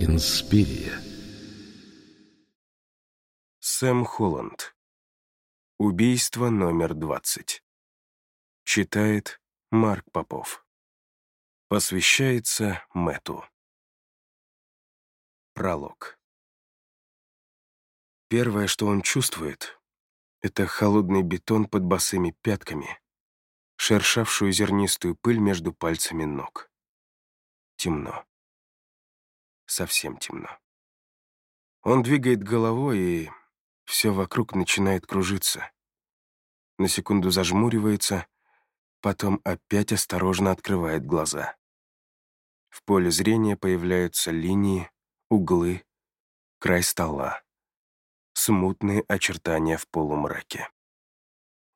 Инспирия. Сэм Холланд. Убийство номер 20. Читает Марк Попов. Посвящается Мэту. Пролог. Первое, что он чувствует, это холодный бетон под босыми пятками, шершавшую зернистую пыль между пальцами ног. Темно. Совсем темно. Он двигает головой, и все вокруг начинает кружиться. На секунду зажмуривается, потом опять осторожно открывает глаза. В поле зрения появляются линии, углы, край стола смутные очертания в полумраке.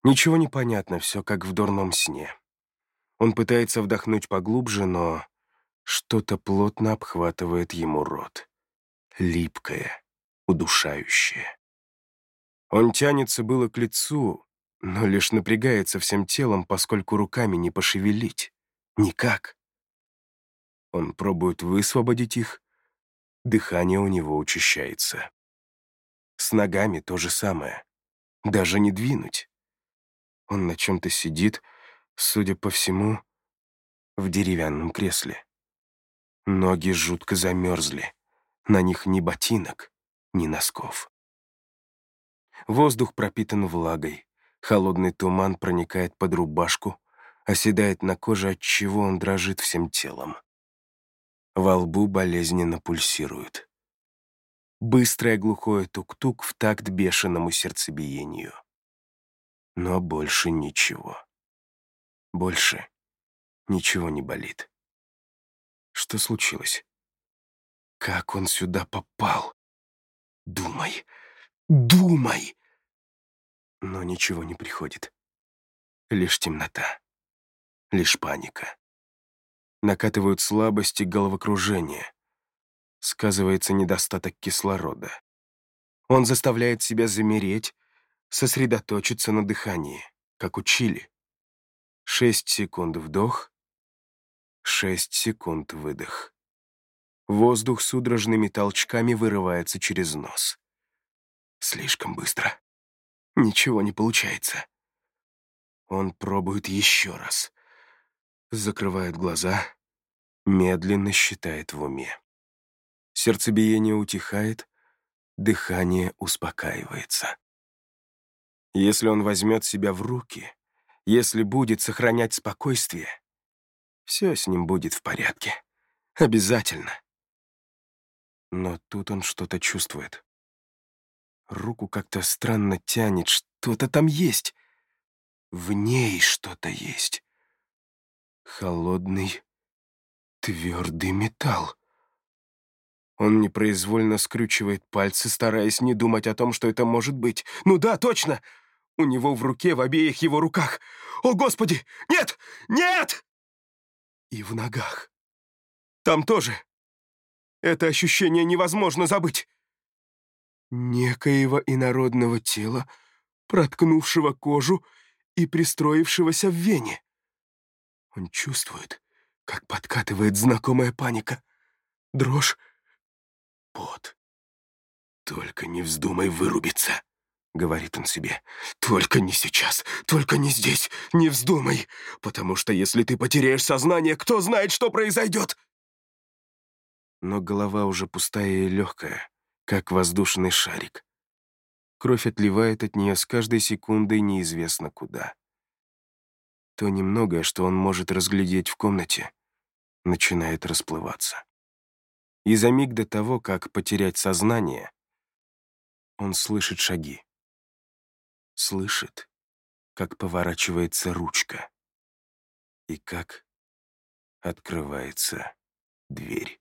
Ничего не понятно, все как в дурном сне. Он пытается вдохнуть поглубже, но что-то плотно обхватывает ему рот. Липкое, удушающее. Он тянется было к лицу, но лишь напрягается всем телом, поскольку руками не пошевелить. Никак. Он пробует высвободить их, дыхание у него учащается. С ногами то же самое. Даже не двинуть. Он на чем-то сидит, судя по всему, в деревянном кресле. Ноги жутко замерзли. На них ни ботинок, ни носков. Воздух пропитан влагой. Холодный туман проникает под рубашку, оседает на коже, от чего он дрожит всем телом. Во лбу болезненно пульсирует. Быстрое глухое тук-тук в такт бешеному сердцебиению. Но больше ничего. Больше ничего не болит. Что случилось? Как он сюда попал? Думай, думай! Но ничего не приходит. Лишь темнота. Лишь паника. Накатывают слабости головокружение сказывается недостаток кислорода. Он заставляет себя замереть, сосредоточиться на дыхании, как учили. Шесть секунд вдох, шесть секунд выдох. Воздух судорожными толчками вырывается через нос. Слишком быстро. Ничего не получается. Он пробует еще раз. Закрывает глаза, медленно считает в уме. Сердцебиение утихает, дыхание успокаивается. Если он возьмет себя в руки, если будет сохранять спокойствие, все с ним будет в порядке. Обязательно. Но тут он что-то чувствует. Руку как-то странно тянет, что-то там есть. В ней что-то есть. Холодный, твердый металл. Он непроизвольно скрючивает пальцы, стараясь не думать о том, что это может быть. «Ну да, точно! У него в руке, в обеих его руках! О, Господи! Нет! Нет!» И в ногах. Там тоже. Это ощущение невозможно забыть. Некоего инородного тела, проткнувшего кожу и пристроившегося в вене. Он чувствует, как подкатывает знакомая паника. Дрожь пот. «Только не вздумай вырубиться», — говорит он себе. «Только не сейчас, только не здесь, не вздумай, потому что если ты потеряешь сознание, кто знает, что произойдет!» Но голова уже пустая и легкая, как воздушный шарик. Кровь отливает от нее с каждой секундой неизвестно куда. То немногое, что он может разглядеть в комнате, начинает расплываться. И за миг до того, как потерять сознание, он слышит шаги. Слышит, как поворачивается ручка и как открывается дверь.